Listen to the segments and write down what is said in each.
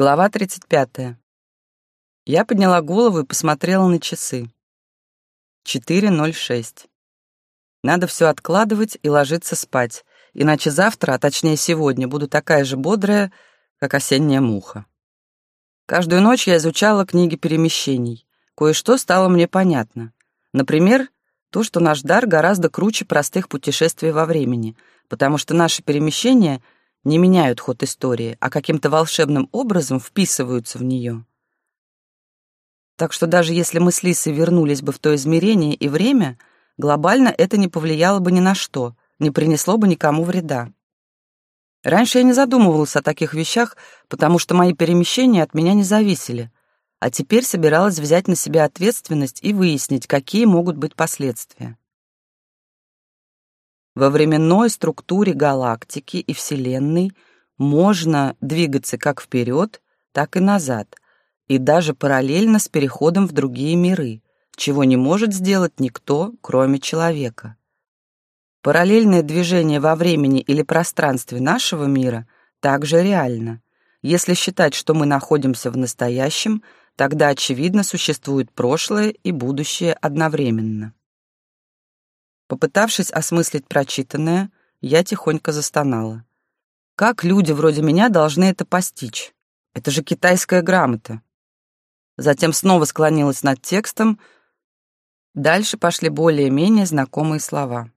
Глава 35. Я подняла голову и посмотрела на часы. 4.06. Надо все откладывать и ложиться спать, иначе завтра, а точнее сегодня, буду такая же бодрая, как осенняя муха. Каждую ночь я изучала книги перемещений. Кое-что стало мне понятно. Например, то, что наш дар гораздо круче простых путешествий во времени, потому что наши перемещения — не меняют ход истории, а каким-то волшебным образом вписываются в нее. Так что даже если мы с Лисой вернулись бы в то измерение и время, глобально это не повлияло бы ни на что, не принесло бы никому вреда. Раньше я не задумывался о таких вещах, потому что мои перемещения от меня не зависели, а теперь собиралась взять на себя ответственность и выяснить, какие могут быть последствия. Во временной структуре галактики и Вселенной можно двигаться как вперед, так и назад, и даже параллельно с переходом в другие миры, чего не может сделать никто, кроме человека. Параллельное движение во времени или пространстве нашего мира также реально. Если считать, что мы находимся в настоящем, тогда, очевидно, существует прошлое и будущее одновременно. Попытавшись осмыслить прочитанное, я тихонько застонала. Как люди вроде меня должны это постичь? Это же китайская грамота. Затем снова склонилась над текстом. Дальше пошли более-менее знакомые слова.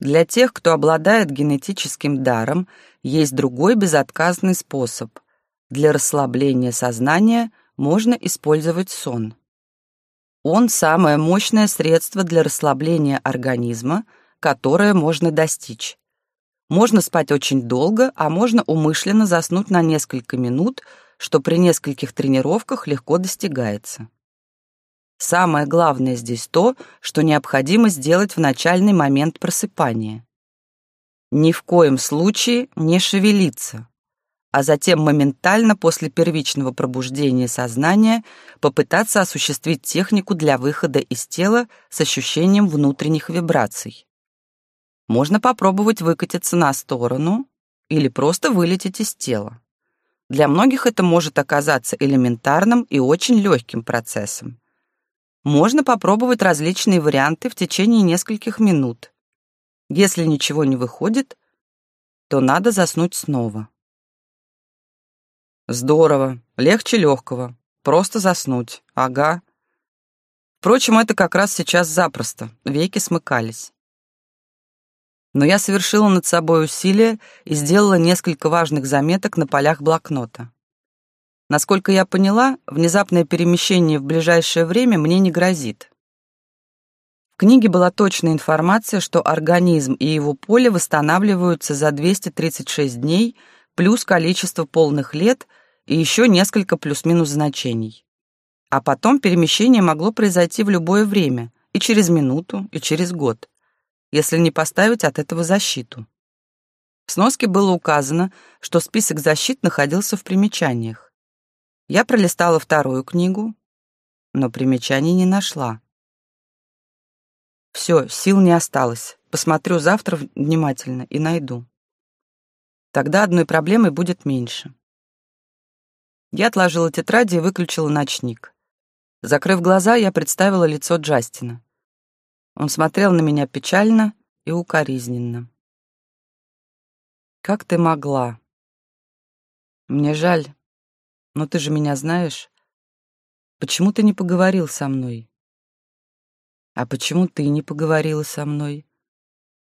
Для тех, кто обладает генетическим даром, есть другой безотказный способ. Для расслабления сознания можно использовать сон. Он самое мощное средство для расслабления организма, которое можно достичь. Можно спать очень долго, а можно умышленно заснуть на несколько минут, что при нескольких тренировках легко достигается. Самое главное здесь то, что необходимо сделать в начальный момент просыпания. Ни в коем случае не шевелиться а затем моментально после первичного пробуждения сознания попытаться осуществить технику для выхода из тела с ощущением внутренних вибраций. Можно попробовать выкатиться на сторону или просто вылететь из тела. Для многих это может оказаться элементарным и очень легким процессом. Можно попробовать различные варианты в течение нескольких минут. Если ничего не выходит, то надо заснуть снова. Здорово. Легче легкого. Просто заснуть. Ага. Впрочем, это как раз сейчас запросто. Веки смыкались. Но я совершила над собой усилие и сделала несколько важных заметок на полях блокнота. Насколько я поняла, внезапное перемещение в ближайшее время мне не грозит. В книге была точная информация, что организм и его поле восстанавливаются за 236 дней – плюс количество полных лет и еще несколько плюс-минус значений. А потом перемещение могло произойти в любое время, и через минуту, и через год, если не поставить от этого защиту. В сноске было указано, что список защит находился в примечаниях. Я пролистала вторую книгу, но примечаний не нашла. Все, сил не осталось. Посмотрю завтра внимательно и найду. Тогда одной проблемы будет меньше. Я отложила тетради и выключила ночник. Закрыв глаза, я представила лицо Джастина. Он смотрел на меня печально и укоризненно. «Как ты могла?» «Мне жаль, но ты же меня знаешь. Почему ты не поговорил со мной?» «А почему ты не поговорила со мной?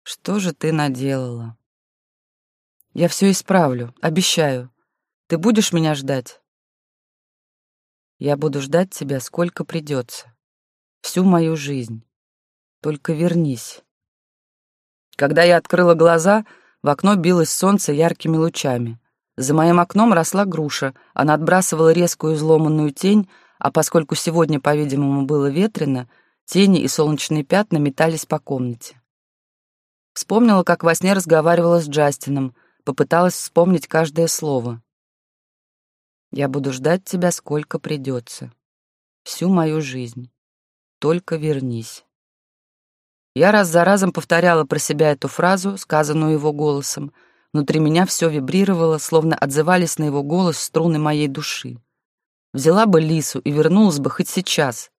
Что же ты наделала?» Я все исправлю, обещаю. Ты будешь меня ждать? Я буду ждать тебя, сколько придется. Всю мою жизнь. Только вернись. Когда я открыла глаза, в окно билось солнце яркими лучами. За моим окном росла груша, она отбрасывала резкую изломанную тень, а поскольку сегодня, по-видимому, было ветрено, тени и солнечные пятна метались по комнате. Вспомнила, как во сне разговаривала с Джастином — попыталась вспомнить каждое слово. «Я буду ждать тебя, сколько придется. Всю мою жизнь. Только вернись». Я раз за разом повторяла про себя эту фразу, сказанную его голосом. Внутри меня все вибрировало, словно отзывались на его голос струны моей души. Взяла бы Лису и вернулась бы хоть сейчас.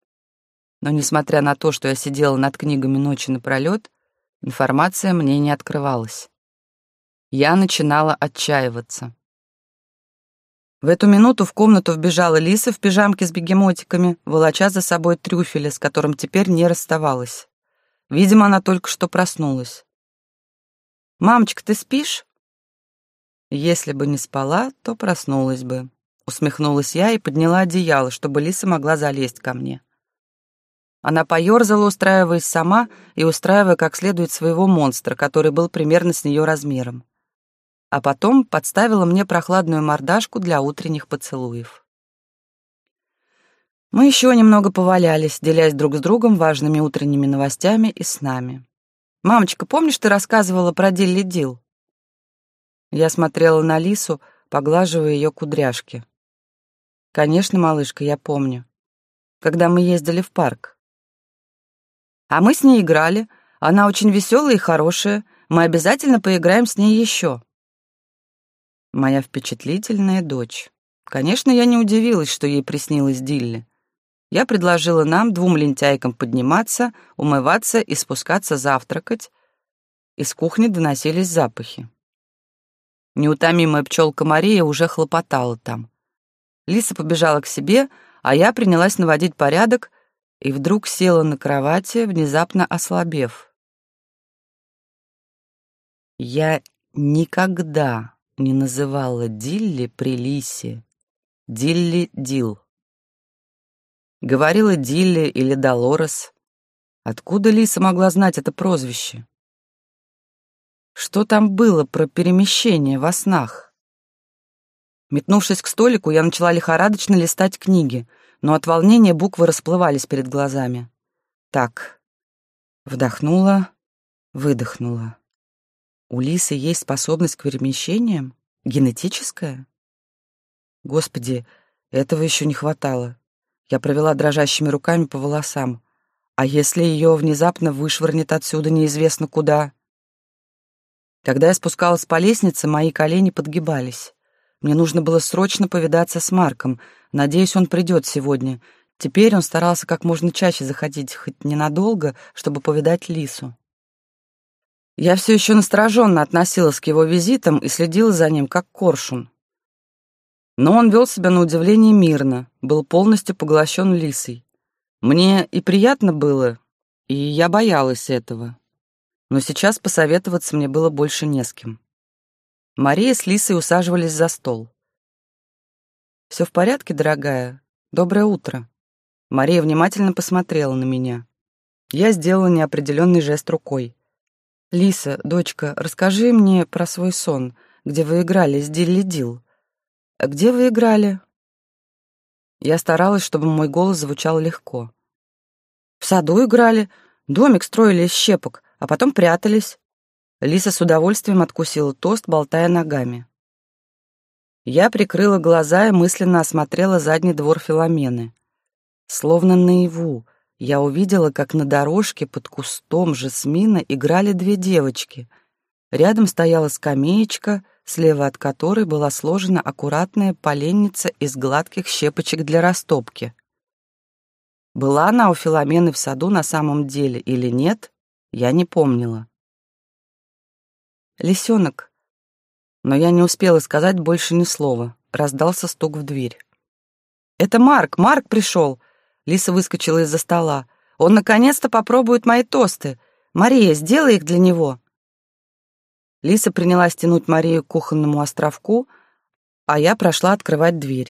Но, несмотря на то, что я сидела над книгами ночи напролет, информация мне не открывалась. Я начинала отчаиваться. В эту минуту в комнату вбежала Лиса в пижамке с бегемотиками, волоча за собой трюфеля, с которым теперь не расставалась. Видимо, она только что проснулась. «Мамочка, ты спишь?» Если бы не спала, то проснулась бы. Усмехнулась я и подняла одеяло, чтобы Лиса могла залезть ко мне. Она поерзала, устраиваясь сама и устраивая как следует своего монстра, который был примерно с нее размером а потом подставила мне прохладную мордашку для утренних поцелуев. Мы еще немного повалялись, делясь друг с другом важными утренними новостями и снами. «Мамочка, помнишь, ты рассказывала про Дилли Дил?» Я смотрела на Лису, поглаживая ее кудряшки. «Конечно, малышка, я помню. Когда мы ездили в парк. А мы с ней играли. Она очень веселая и хорошая. Мы обязательно поиграем с ней еще». Моя впечатлительная дочь. Конечно, я не удивилась, что ей приснилось Дилли. Я предложила нам, двум лентяйкам, подниматься, умываться и спускаться завтракать. Из кухни доносились запахи. Неутомимая пчелка Мария уже хлопотала там. Лиса побежала к себе, а я принялась наводить порядок и вдруг села на кровати, внезапно ослабев. Я никогда не называла Дилли при Лисе Дилли Дил. Говорила Дилли или Долорес. Откуда Лиса могла знать это прозвище? Что там было про перемещение во снах? Метнувшись к столику, я начала лихорадочно листать книги, но от волнения буквы расплывались перед глазами. Так, вдохнула, выдохнула. У лисы есть способность к перемещениям? Генетическая? Господи, этого еще не хватало. Я провела дрожащими руками по волосам. А если ее внезапно вышвырнет отсюда неизвестно куда? Когда я спускалась по лестнице, мои колени подгибались. Мне нужно было срочно повидаться с Марком. Надеюсь, он придет сегодня. Теперь он старался как можно чаще заходить, хоть ненадолго, чтобы повидать Лису. Я все еще настороженно относилась к его визитам и следила за ним, как коршун. Но он вел себя на удивление мирно, был полностью поглощен лисой. Мне и приятно было, и я боялась этого. Но сейчас посоветоваться мне было больше не с кем. Мария с Лисой усаживались за стол. «Все в порядке, дорогая? Доброе утро». Мария внимательно посмотрела на меня. Я сделала неопределенный жест рукой. «Лиса, дочка, расскажи мне про свой сон, где вы играли с Дилли Дил. Где вы играли?» Я старалась, чтобы мой голос звучал легко. «В саду играли, домик строили из щепок, а потом прятались». Лиса с удовольствием откусила тост, болтая ногами. Я прикрыла глаза и мысленно осмотрела задний двор Филомены. Словно наяву, я увидела, как на дорожке под кустом жасмина играли две девочки. Рядом стояла скамеечка, слева от которой была сложена аккуратная поленница из гладких щепочек для растопки. Была она у Филомены в саду на самом деле или нет, я не помнила. «Лисенок». Но я не успела сказать больше ни слова. Раздался стук в дверь. «Это Марк! Марк пришел!» Лиса выскочила из-за стола. «Он наконец-то попробует мои тосты. Мария, сделай их для него». Лиса принялась тянуть Марию к кухонному островку, а я прошла открывать дверь.